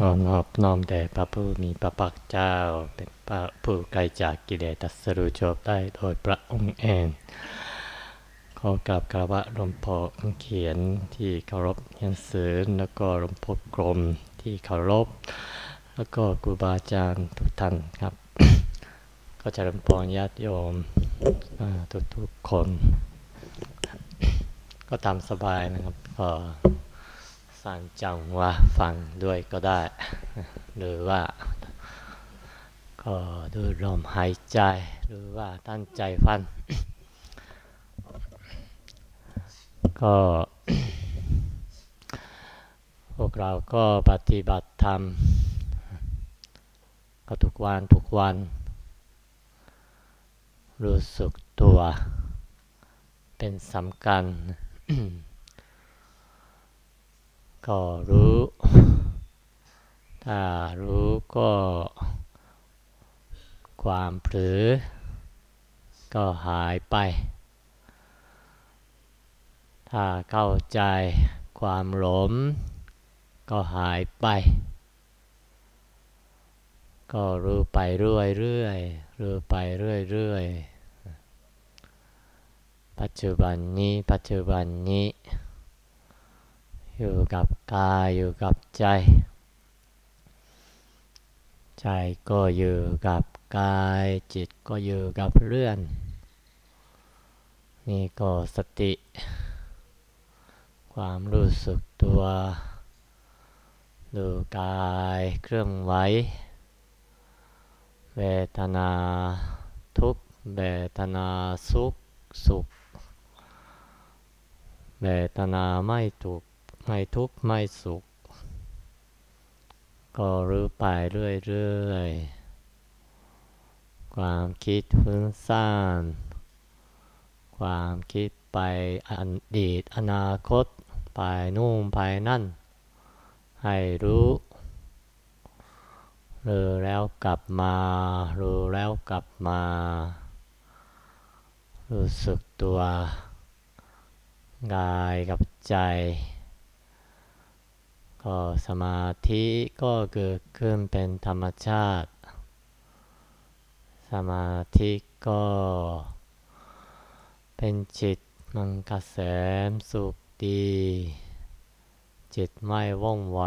ขอนอบน้อมแด่พระผู้มีพระภาคเจ้า เป็นพระผู้ไกลจากกิเลสตัสรู้ชอบได้โดยพระองค์เอง ขอกราบคารวะหลวงพ่อเขียนที่เคารพยันสือแล้วก็หลวงพ่อกรมที่เคารพ แล้วก็ครูบาอาจารย์ทุกท่านครับ ก็จะรำพรญาติโยมทุกทุกๆคน ก็ตามสบายนะครับก็ สั่งจังว่าฟังด้วยก็ได้ หรือว่า ก็ดูลมหายใจหรือว่าตั้งใจฟังก็พวกเราก็ปฏิบัติธรรม ก็ทุกวันทุกวัน รู้สึกตัว เป็นสำคัญ ก็รู้ ถ้ารู้ก็ความเผลอก็หายไป ถ้าเข้าใจความหลงก็หายไป ก็รู้ไปเรื่อยเรื่อยรู้ไปเรื่อยเรื่อยปัจจุบันนี้ ปัจจุบันนี้ อยู่กับกายอยู่กับใจ ใจก็อยู่กับกายจิตก็อยู่กับเรื่อง นี่ก็สติ ความรู้สึกตัว ดูกายเครื่องไหวเวทนาทุกเวทนาสุขสุขเวทนาไม่ทุกข์ ไม่ทุกข์ไม่สุข ก็รู้ไปเรื่อยๆ ความคิดฟุ้งซ่าน ความคิดไปอดีตอนาคต ไปนู่นไปนั่น ให้รู้รู้แล้วกลับมา รู้แล้วกลับมา รู้สึกตัวกายกับใจ สมาธิก็เกิดขึ้นเป็นธรรมชาติ สมาธิก็เป็นจิตมันกระแสมสุขดี จิตไม่ว่องไว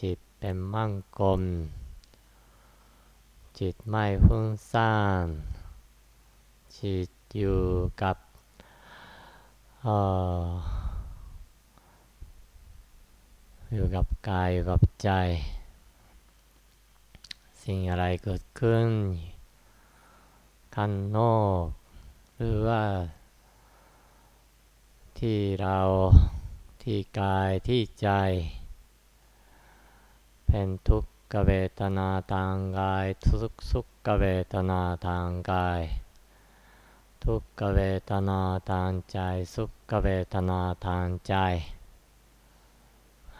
จิตเป็นมั่งกลม จิตไม่ฟุ้งซ่าน จิตอยู่กับอ อยู่กับกายอยู่กับใจ สิ่งอะไรเกิดขึ้นข้างนอก หรือว่า ที่เราที่กายที่ใจ เป็นทุกขเวทนาทางกาย ทุกสุขเวทนาทางกาย ทุกขเวทนาทางใจ สุขเวทนาทางใจ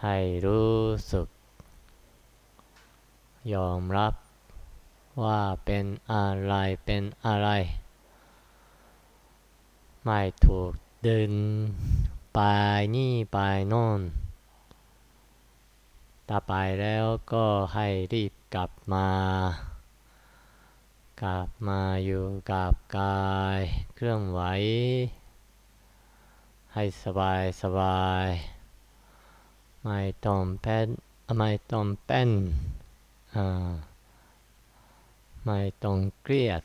ให้รู้สึก ยอมรับว่าเป็นอะไรเป็นอะไร ไม่ถูกดึงไปนี่ไปโน่นถ้าไปแล้วก็ให้รีบกลับมา กลับมาอยู่กับกายเครื่องไหว ให้สบายสบาย ไม่ต้องเป็นไม่ต้องเป็นไม่ต้องเครียด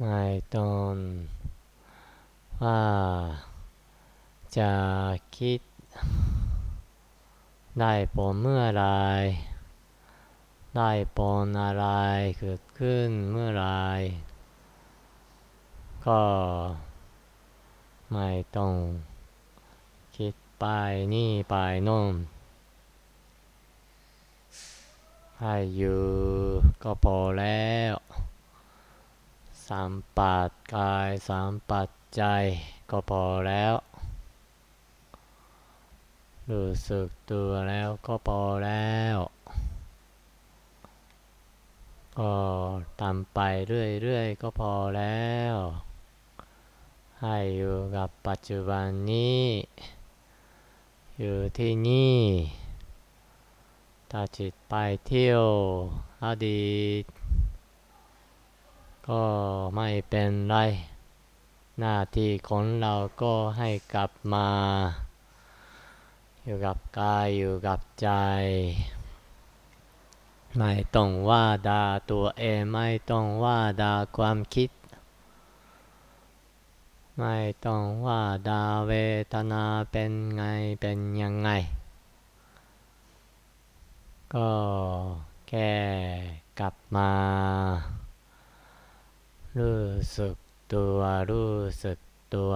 ไม่ต้องว่าจะคิดได้ผลเมื่อไร ได้ผลอะไรเกิดขึ้นเมื่อไร ก็ไม่ต้อง ไปนี่ไปโน่นให้อยู่ก็พอแล้วสามปัดกายสามปัดใจก็พอแล้วรู้สึกตัวแล้วก็พอแล้วก็ทำไปเรื่อยๆก็พอแล้ว ให้อยู่กับปัจจุบันนี้ อยู่ที่นี่ ถ้าจิตไปเที่ยวอดีต ก็ไม่เป็นไร หน้าที่ของเราก็ให้กลับมา อยู่กับกายอยู่กับใจ ไม่ต้องว่าดาตัวเองไม่ต้องว่าดาความคิด ไม่ต้องว่าดาเวทนาเป็นไงเป็นยังไง ก็แค่กลับมา รู้สึกตัวรู้สึกตัว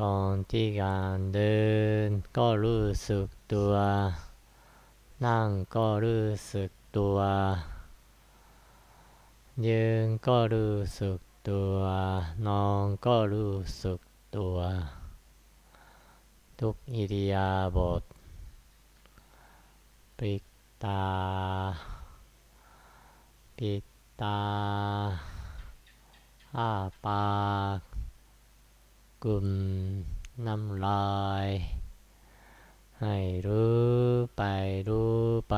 ตอนที่การเดินก็รู้สึกตัว นั่งก็รู้สึกตัว ยืนก็รู้สึก ตัวน้อนก็รู้สึกตัว ทุกอิริยาบถปิดตา ปิดตา อ้าปากกลุ่มน้ำลาย ให้รู้ไปรู้ไป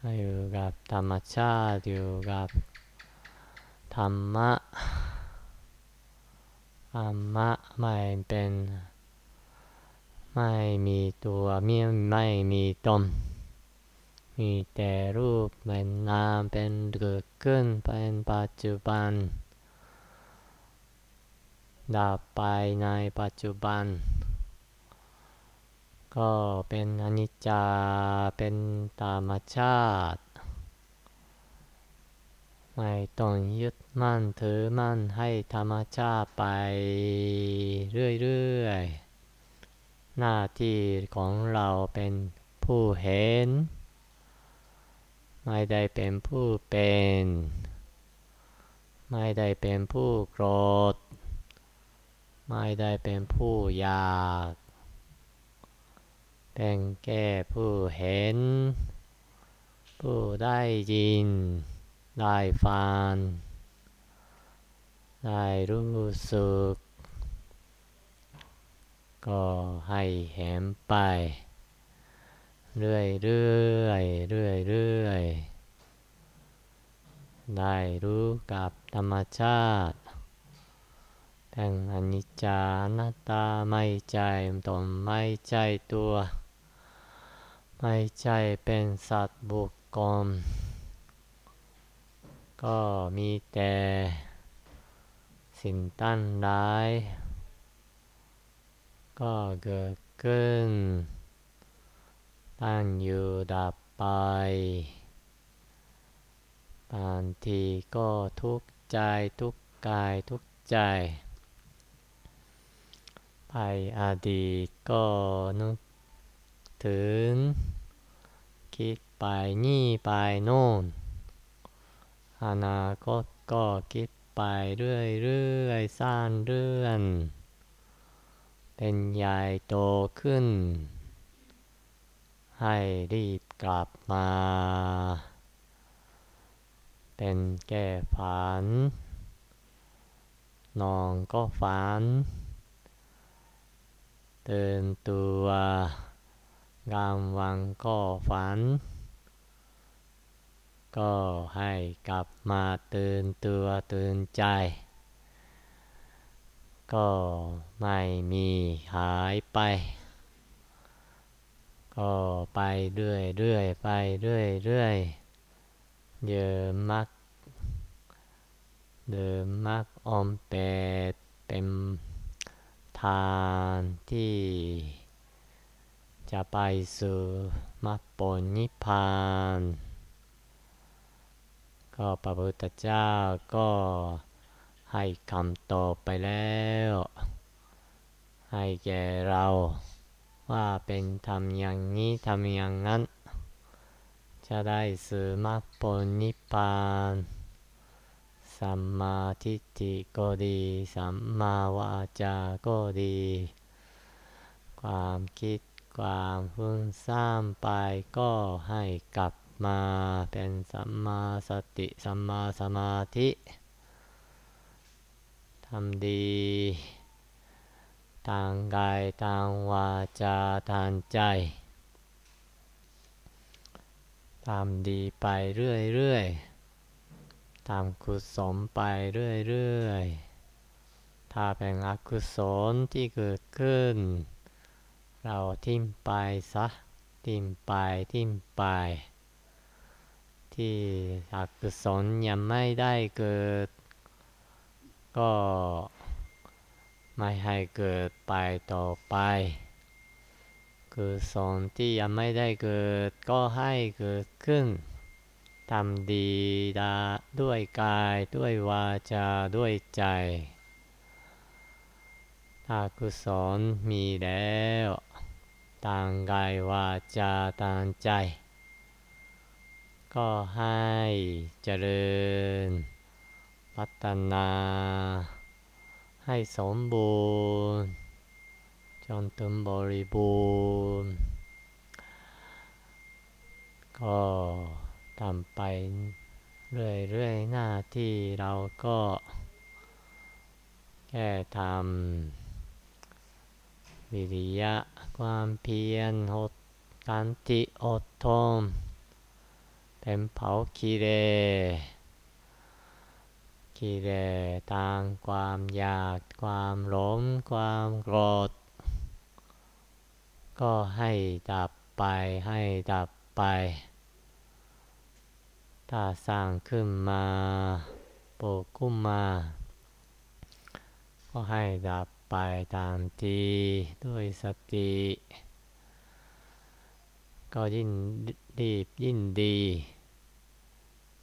ให้อยู่กับธรรมชาติอยู่กับ ธรรมะธรรมะไม่เป็น ไม่มีตัวม่ไม่มีตนมีแต่รูปเป็นนามเป็นเกิดขึ้นเป็นปัจจุบัน ดับไปในปัจจุบัน ก็เป็นอนิจจาเป็นธรรมชาติ ไม่ต้องยึดมั่นถือมั่นให้ธรรมชาติไปเรื่อย ๆ หน้าที่ของเราเป็นผู้เห็น ไม่ได้เป็นผู้เป็น ไม่ได้เป็นผู้โกรธ ไม่ได้เป็นผู้อยาก เป็นแก่ผู้เห็น ผู้ได้ยิน ได้ฟังได้รู้สึก ก็ให้เห็นไป เรื่อยเรื่อยเรื่อยเรื่อยได้รู้กับธรรมชาติเป็นอนิจจานัตตาไม่ใจตนไม่ใจตัว ไม่ใจเป็นสัตว์บุคคล ก็มีแต่สิ่งตั้นร้าย ก็เกิดขึ้น ตั้งอยู่ดับไปบางทีก็ทุกข์ใจทุกกายทุกใจไปอดีตก็นึกถึง คิดไปนี่ไปโน่น อนาคตก็คิดไปเรื่อยๆสร้างเรื่อง เป็นใหญ่โตขึ้น ให้รีบกลับมา เป็นแก่ฝัน นอนก็ฝันตื่นตัวกลางวันก็ฝัน ก็ให้กลับมาตื่นตัวตื่นใจ ก็ไม่มีหายไป ก็ไปเรื่อยเรื่อยไปเรื่อยเรื่อยเยอะมัก เดิมมักอมเปดเป็นทานที่จะไปสู่มรรคผลนิพพาน ก็พระพุทธเจ้าก็ให้คำตอบไปแล้ว ให้แก่เราว่าเป็นทำอย่างนี้ทำอย่างนั้น จะได้สื่อมรรคผลนิพพานสัมมาทิฏฐิก็ดี สัมมาวาจาก็ดี ความคิดความฟุ้งซ่านไปก็ให้กลับ มาเป็นสัมมาสติสัมมาสมาธิทำดีทางกายทางวาจาทางใจทำดีไปเรื่อยๆทำกุศลไปเรื่อยๆ ถ้าเป็นอกุศลที่เกิดขึ้น เราทิ้งไปซะ ทิ้งไปทิ้งไป ที่อกุศลยังไม่ได้เกิด ก็ไม่ให้เกิดไปต่อไปกุศลที่ยังไม่ได้เกิดก็ให้เกิดขึ้นทำดีดาด้วยกายด้วยวาจาด้วยใจถ้ากุศลมีแล้วทางกายวาจาทางใจ ก็ให้เจริญ พัฒนา ให้สมบูรณ์ จนถึงบริบูรณ์ ก็ทำไปเรื่อยๆหน้าที่เราก็แค่ทำวิริยะความเพียรหดการติอดทน เป็นเผากิเลสกิเลสทางความอยาก ความหลงความโกรธ ก็ให้ดับไปให้ดับไป ถ้าสร้างขึ้นมาปลูกขึ้นมา ก็ให้ดับไปตามทีด้วยสติ ก็ยิ่งดียิ่งดี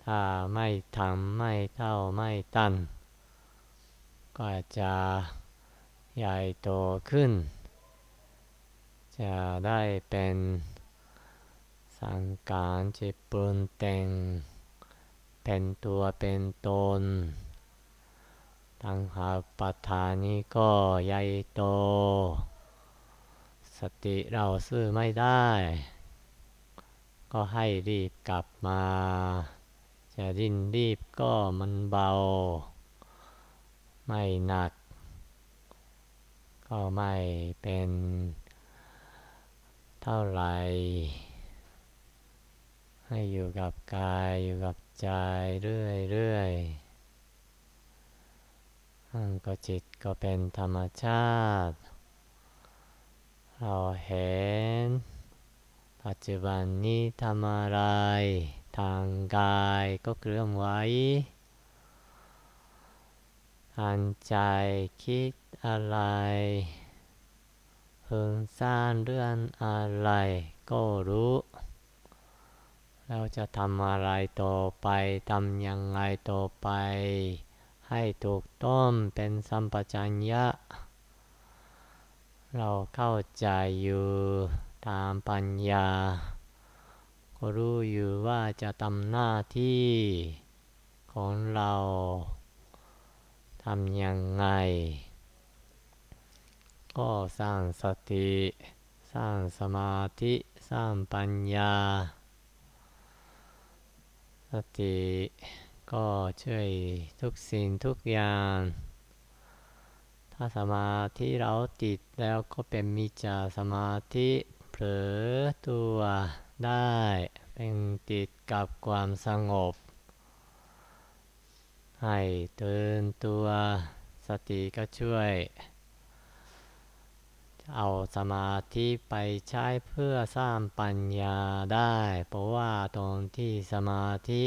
ถ้าไม่ทำไม่เท่าไม่ตันก็จะใหญ่โตขึ้น จะได้เป็นสังการจิตปรุงแต่ง เป็นตัวเป็นตนตั้งหาปัฏฐานนี้ก็ใหญ่โต สติเราซื้อไม่ได้ ก็ให้รีบกลับมา จะดิ้นรีบก็มันเบา ไม่หนัก ก็ไม่เป็นเท่าไหร่ ให้อยู่กับกายอยู่กับใจเรื่อยๆก็จิตก็เป็นธรรมชาติ เราเห็น ปัจจุบันนี้ทำอะไร ทางกายก็เคลื่อนไหวทางใจคิดอะไรพึงสร้างเรื่องอะไรก็รู้ เราจะทำอะไรต่อไปทำยังไงต่อไป ให้ถูกต้องเป็นสัมปชัญญะ เราเข้าใจอยู่ตามปัญญา รู้อยู่ว่าจะทำหน้าที่ของเราทำยังไง ก็สร้างสติ สร้างสมาธิ สร้างปัญญา สติก็ช่วยทุกสิ่งทุกอย่าง ถ้าสมาธิเราติดแล้วก็เป็นมิจฉาสมาธิเผลอตัว ได้เป็นติดกับความสงบ ให้ตื่นตัวสติก็ช่วย เอาสมาธิไปใช้เพื่อสร้างปัญญาได้ เพราะว่าตรงที่สมาธิ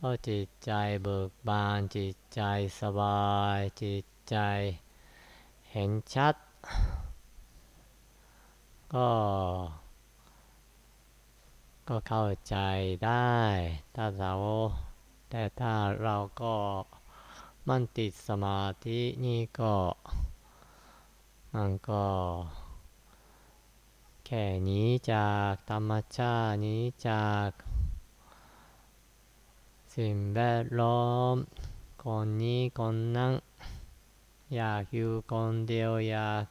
ก็จิตใจเบิกบานจิตใจสบายจิตใจเห็นชัด ก็ ก็เข้าใจได้ ถ้าเราแต่ถ้าเราก็มันติดสมาธินี่ก็มันก็แค่นี้จากธรรมชาตินี้จาก สิ่งแวดล้อมคนนี้คนนั้นอยากอยู่คนเดียวอยาก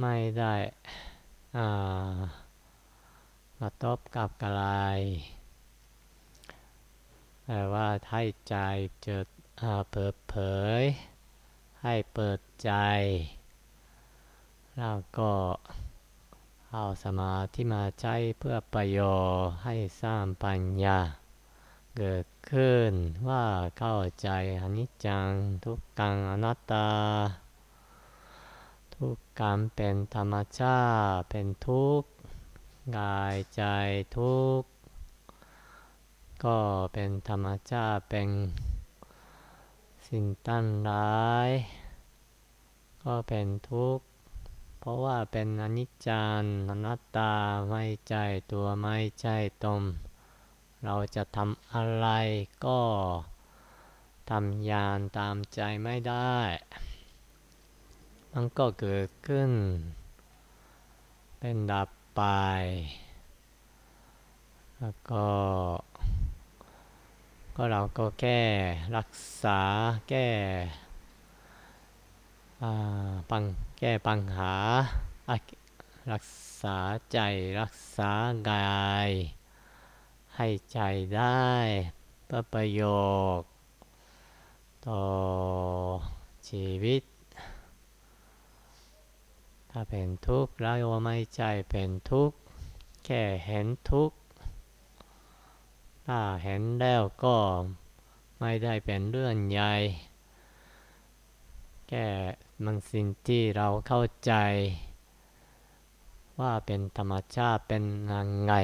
ไม่ได้อ่า มาตบกับกลายแต่ว่าให้ใจเจิดเปิดเผย ให้เปิดใจเราก็เอาสมาธิมาใช้เพื่อประโยชน์ให้สร้างปัญญา เกิดขึ้นว่าเข้าใจอนิจจังทุกขังอนัตตา ทุกขังเป็นธรรมชาติเป็นทุกข์ กายใจทุกข์ก็เป็นธรรมชาติเป็นสิ่งตั้นร้าย ก็เป็นทุกข์ เพราะว่าเป็นอนิจจังอนัตตาไม่ใจตัวไม่ใจตนเราจะทำอะไรก็ทำยานตามใจไม่ได้ มันก็เกิดขึ้น เป็นดับ ไป แล้วก็ ก็เราก็แก้รักษาแก้ปังแก้ปัญหา รักษาใจรักษากาย ให้ใจได้เพื่อประโยชน์ต่อชีวิต ถ้าเป็นทุกข์แล้วไม่ใจเป็นทุกข์แค่เห็นทุกข์ถ้าเห็นแล้วก็ไม่ได้เป็นเรื่องใหญ่แก้มันสิ่งที่เราเข้าใจ ว่าเป็นธรรมชาติเป็นยังไง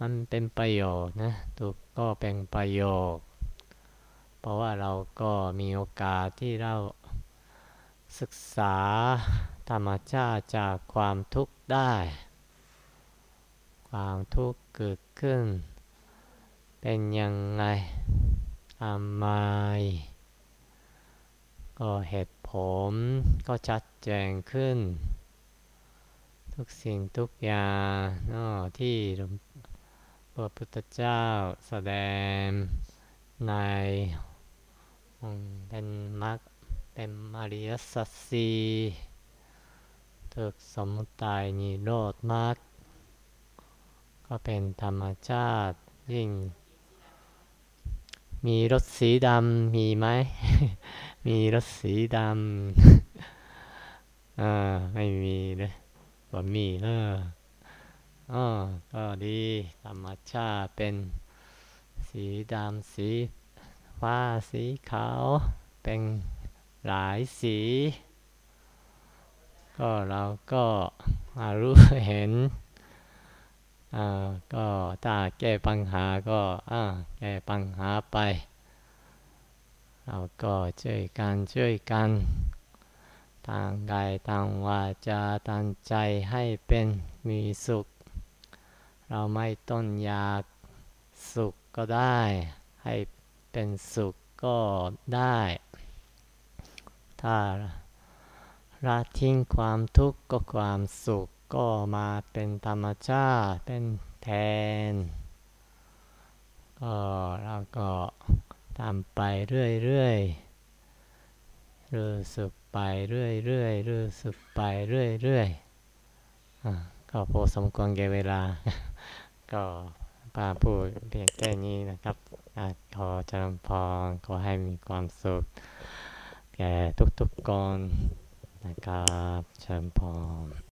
มันเป็นประโยชน์นะทุกก็เป็นประโยชน์เพราะว่าเราก็มีโอกาสที่เราศึกษา ธรรมชาติจากความทุกข์ได้ ความทุกข์เกิดขึ้น เป็นยังไงทำไมก็เหตุผลก็ชัดแจงขึ้น ทุกสิ่งทุกอย่างนอที่พระพุทธเจ้าแสดงในเป็นมรรคเป็นอริยสัจสี ถึกสมุทัยนิโรธมรรคก็เป็นธรรมชาติยิ่ง มีรถสีดำมีไหม มีรถสีดำอ่าไม่มีเลยว่ามีเนอะอ๋อก็ดีธรรมชาติเป็นสีดำสีฟ้าสีขาว เป็นหลายสี ก็เราก็มารู้เห็นอ่าก็ถ้าแก้ปัญหาก็อ่าแก้ปัญหาไป เราก็ช่วยกันช่วยกันทางกายทางวาจาทางใจให้เป็นมีสุข เราไม่ต้นอยากสุขก็ได้ ให้เป็นสุขก็ได้ ถ้า ละทิ้งความทุกข์ก็ความสุขก็มาเป็นธรรมชาติเป็นแทนก็เราก็ทำไปเรื่อยๆรู้สึกไปเรื่อยๆรู้สึกไปเรื่อยๆก็พอสมควรแก่เวลา ก็ปาพูดเพียงแค่นี้นะครับขอจำพรขอให้มีความสุขแก่ทุกๆคน นะครับ เชิญพร